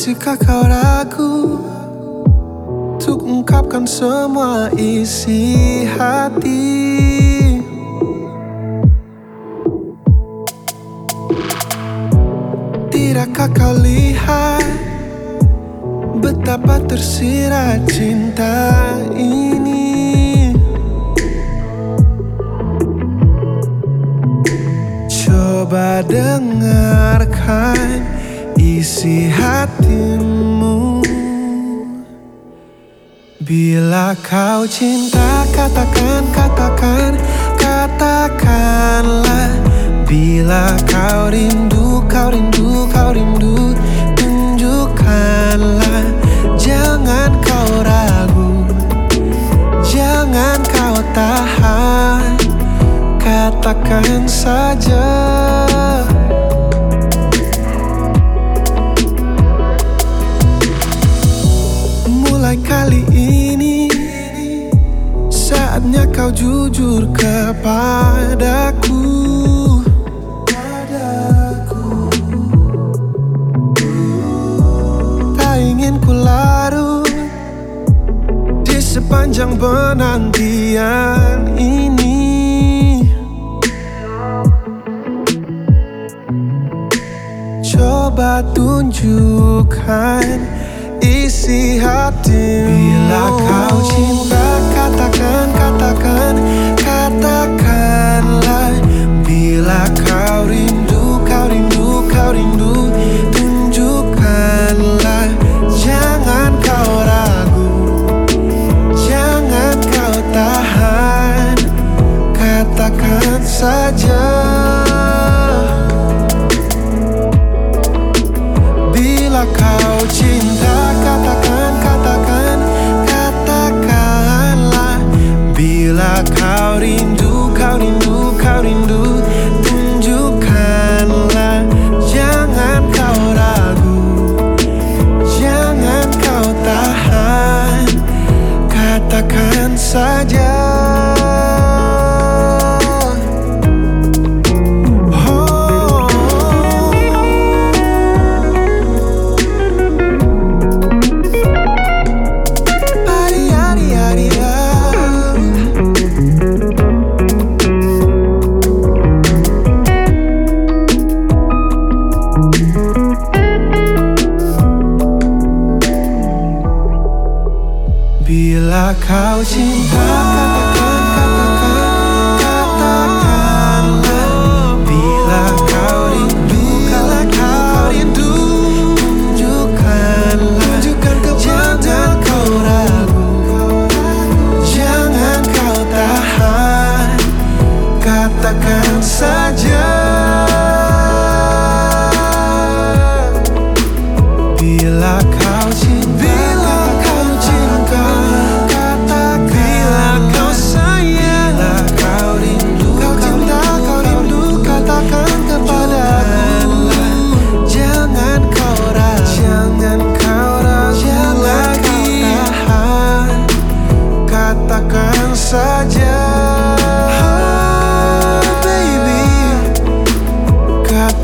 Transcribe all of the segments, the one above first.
Masihkah kau ragu Untuk ungkapkan semua isi hati? Tidakkah kau lihat Betapa tersirat cinta ini? Coba dengarkan isi hatimu. Bila kau cinta katakan, katakan, katakanlah. Bila kau rindu, kau rindu, kau rindu Tunjukkanlah. Jangan kau ragu Jangan kau tahan. Katakan saja jujur kepadaku. Tak ingin ku larut Di sepanjang penantian ini. Coba tunjukkan isi hatimu. Bila kau cinta saja. Bila kau cinta katakan, katakan, katakanlah. Bila kau rindu, kau rindu, kau rindu Bila kau cinta katakan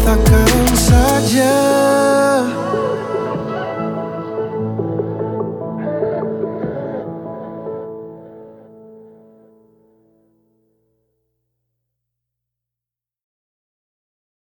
takkan saja.